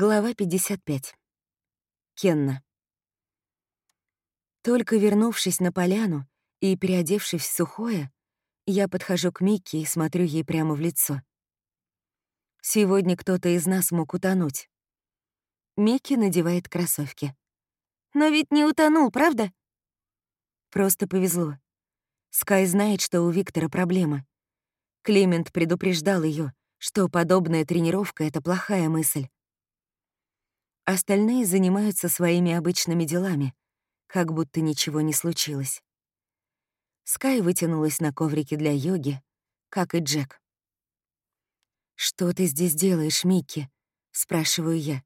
Глава 55. Кенна. Только вернувшись на поляну и переодевшись в сухое, я подхожу к Микки и смотрю ей прямо в лицо. Сегодня кто-то из нас мог утонуть. Микки надевает кроссовки. «Но ведь не утонул, правда?» Просто повезло. Скай знает, что у Виктора проблема. Климент предупреждал ее, что подобная тренировка — это плохая мысль. Остальные занимаются своими обычными делами, как будто ничего не случилось. Скай вытянулась на коврике для йоги, как и Джек. «Что ты здесь делаешь, Микки?» — спрашиваю я.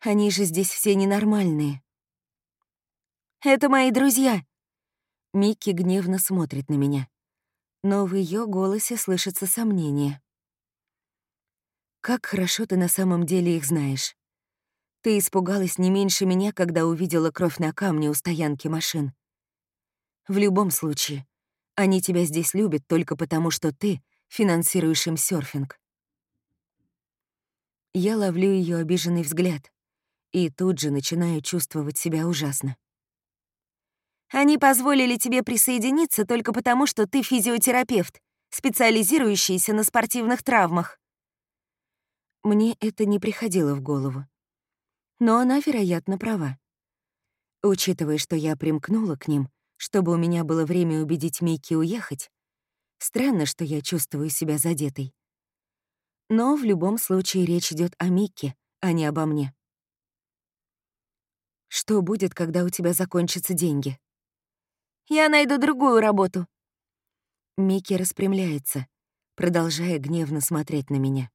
«Они же здесь все ненормальные». «Это мои друзья», Микки гневно смотрит на меня. Но в ее голосе слышится сомнение. «Как хорошо ты на самом деле их знаешь. Ты испугалась не меньше меня, когда увидела кровь на камне у стоянки машин. В любом случае, они тебя здесь любят только потому, что ты финансируешь им серфинг. Я ловлю ее обиженный взгляд и тут же начинаю чувствовать себя ужасно. Они позволили тебе присоединиться только потому, что ты физиотерапевт, специализирующийся на спортивных травмах. Мне это не приходило в голову. Но она, вероятно, права. Учитывая, что я примкнула к ним, чтобы у меня было время убедить Микки уехать, странно, что я чувствую себя задетой. Но в любом случае речь идет о Микке, а не обо мне. Что будет, когда у тебя закончатся деньги? Я найду другую работу». Микки распрямляется, продолжая гневно смотреть на меня.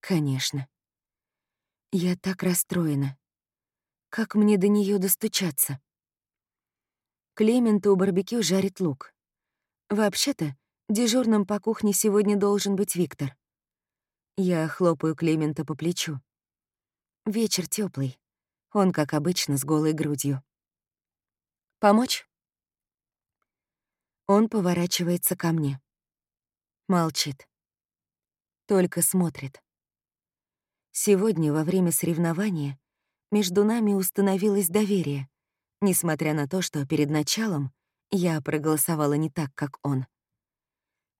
«Конечно. Я так расстроена. Как мне до нее достучаться?» Клемент у барбекю жарит лук. Вообще-то, дежурным по кухне сегодня должен быть Виктор. Я хлопаю Клемента по плечу. Вечер теплый. Он, как обычно, с голой грудью. «Помочь?» Он поворачивается ко мне. Молчит. Только смотрит. Сегодня, во время соревнования, между нами установилось доверие, несмотря на то, что перед началом я проголосовала не так, как он.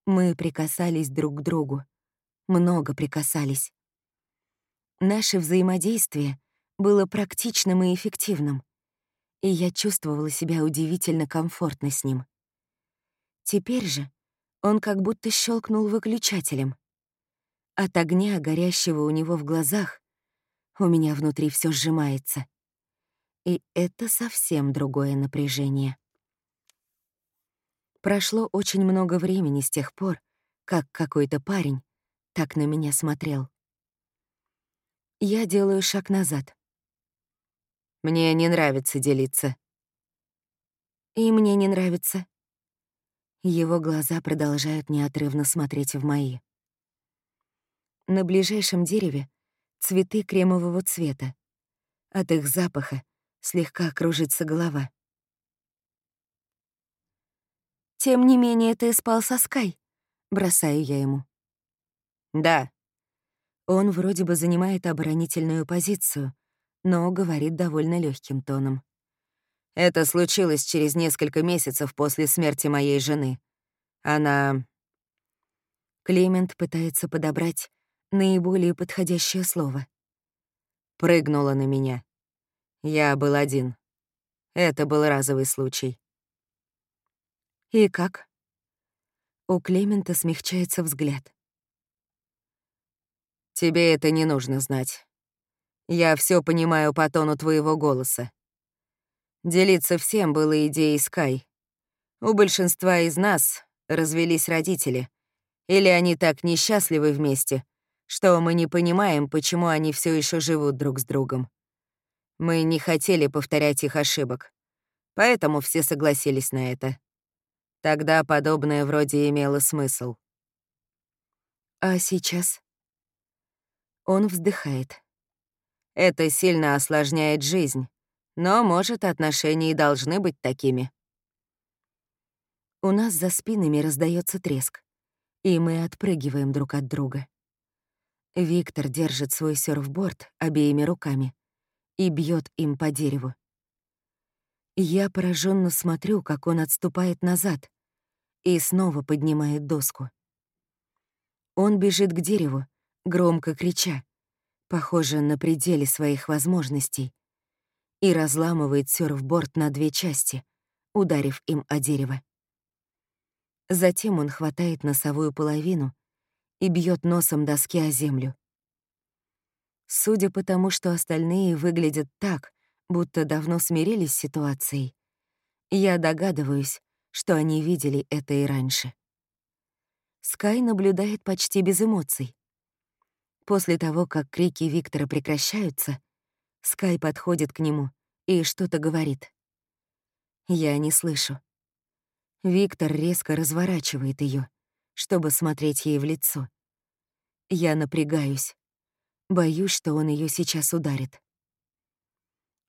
Мы прикасались друг к другу. Много прикасались. Наше взаимодействие было практичным и эффективным, и я чувствовала себя удивительно комфортно с ним. Теперь же он как будто щелкнул выключателем. От огня, горящего у него в глазах, у меня внутри все сжимается. И это совсем другое напряжение. Прошло очень много времени с тех пор, как какой-то парень так на меня смотрел. Я делаю шаг назад. Мне не нравится делиться. И мне не нравится. Его глаза продолжают неотрывно смотреть в мои. На ближайшем дереве цветы кремового цвета. От их запаха слегка кружится голова. «Тем не менее, ты спал со Скай», — бросаю я ему. «Да». Он вроде бы занимает оборонительную позицию, но говорит довольно легким тоном. Это случилось через несколько месяцев после смерти моей жены. Она... Клемент пытается подобрать наиболее подходящее слово. Прыгнула на меня. Я был один. Это был разовый случай. И как? У Клемента смягчается взгляд. Тебе это не нужно знать. Я все понимаю по тону твоего голоса. Делиться всем было идеей Скай. У большинства из нас развелись родители, или они так несчастливы вместе, что мы не понимаем, почему они все еще живут друг с другом. Мы не хотели повторять их ошибок, поэтому все согласились на это. Тогда подобное вроде имело смысл. А сейчас? Он вздыхает. Это сильно осложняет жизнь. Но, может, отношения и должны быть такими. У нас за спинами раздается треск, и мы отпрыгиваем друг от друга. Виктор держит свой серфборд обеими руками и бьет им по дереву. Я пораженно смотрю, как он отступает назад и снова поднимает доску. Он бежит к дереву, громко крича, похоже, на пределе своих возможностей, и разламывает серфборд на две части, ударив им о дерево. Затем он хватает носовую половину и бьет носом доски о землю. Судя по тому, что остальные выглядят так, будто давно смирились с ситуацией, я догадываюсь, что они видели это и раньше. Скай наблюдает почти без эмоций. После того, как крики Виктора прекращаются, Скай подходит к нему и что-то говорит. Я не слышу. Виктор резко разворачивает ее, чтобы смотреть ей в лицо. Я напрягаюсь. Боюсь, что он ее сейчас ударит.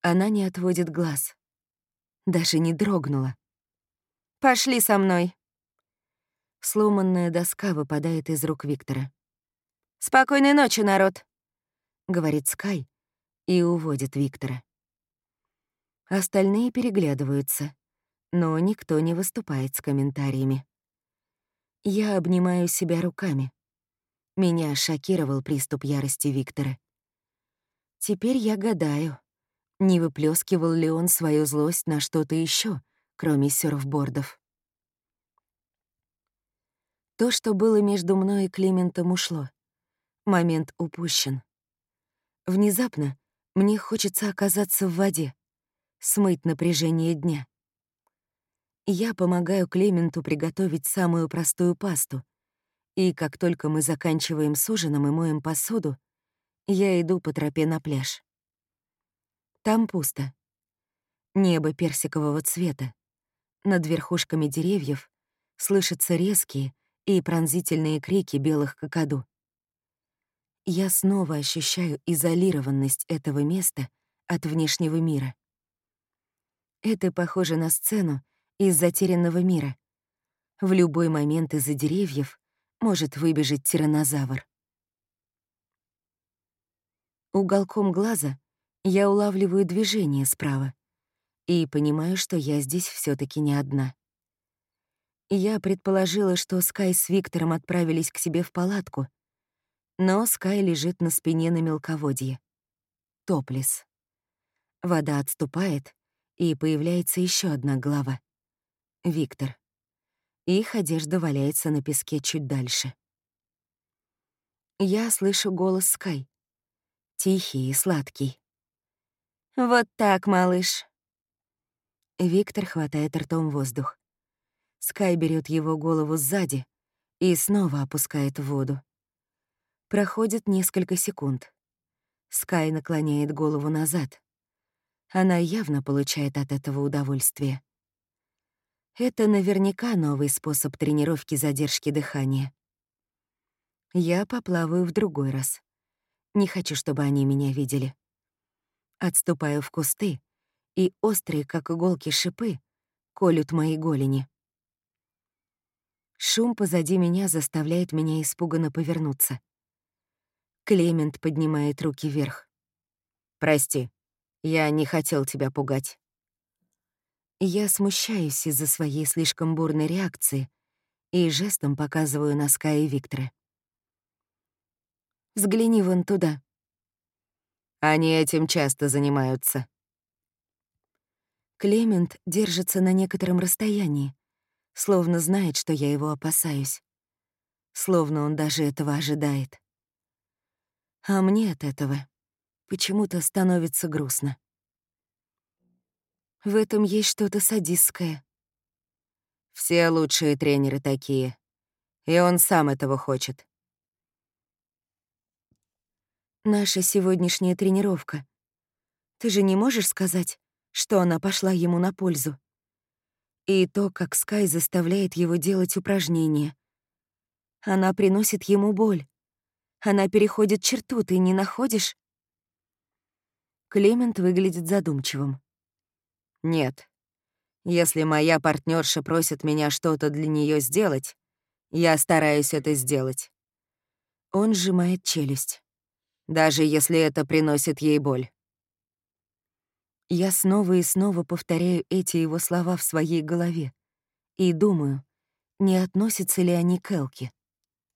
Она не отводит глаз. Даже не дрогнула. «Пошли со мной!» Сломанная доска выпадает из рук Виктора. «Спокойной ночи, народ!» — говорит Скай и уводит Виктора. Остальные переглядываются, но никто не выступает с комментариями. Я обнимаю себя руками. Меня шокировал приступ ярости Виктора. Теперь я гадаю, не выплескивал ли он свою злость на что-то еще, кроме серфбордов. То, что было между мной и Климентом, ушло. Момент упущен. Внезапно мне хочется оказаться в воде, смыть напряжение дня. Я помогаю Клименту приготовить самую простую пасту, и как только мы заканчиваем с ужином и моем посуду, я иду по тропе на пляж. Там пусто. Небо персикового цвета. Над верхушками деревьев слышатся резкие и пронзительные крики белых кокоду. Я снова ощущаю изолированность этого места от внешнего мира. Это похоже на сцену из затерянного мира. В любой момент из-за деревьев может выбежать тиранозавр. Уголком глаза я улавливаю движение справа и понимаю, что я здесь все таки не одна. Я предположила, что Скай с Виктором отправились к себе в палатку, но Скай лежит на спине на мелководье. Топлес. Вода отступает, и появляется еще одна глава. Виктор. Их одежда валяется на песке чуть дальше. Я слышу голос Скай. Тихий и сладкий. «Вот так, малыш». Виктор хватает ртом воздух. Скай берет его голову сзади и снова опускает в воду. Проходит несколько секунд. Скай наклоняет голову назад. Она явно получает от этого удовольствие. Это наверняка новый способ тренировки задержки дыхания. Я поплаваю в другой раз. Не хочу, чтобы они меня видели. Отступаю в кусты, и острые, как иголки, шипы колют мои голени. Шум позади меня заставляет меня испуганно повернуться. Клемент поднимает руки вверх. «Прости, я не хотел тебя пугать». Я смущаюсь из-за своей слишком бурной реакции и жестом показываю на Скай и Виктора. «Взгляни вон туда». Они этим часто занимаются. Клемент держится на некотором расстоянии, словно знает, что я его опасаюсь. Словно он даже этого ожидает. А мне от этого почему-то становится грустно. В этом есть что-то садистское. Все лучшие тренеры такие. И он сам этого хочет. Наша сегодняшняя тренировка. Ты же не можешь сказать, что она пошла ему на пользу? И то, как Скай заставляет его делать упражнения. Она приносит ему боль. Она переходит черту, ты не находишь? Клемент выглядит задумчивым. Нет. Если моя партнерша просит меня что-то для нее сделать, я стараюсь это сделать. Он сжимает челюсть. Даже если это приносит ей боль. Я снова и снова повторяю эти его слова в своей голове и думаю, не относятся ли они к Элке.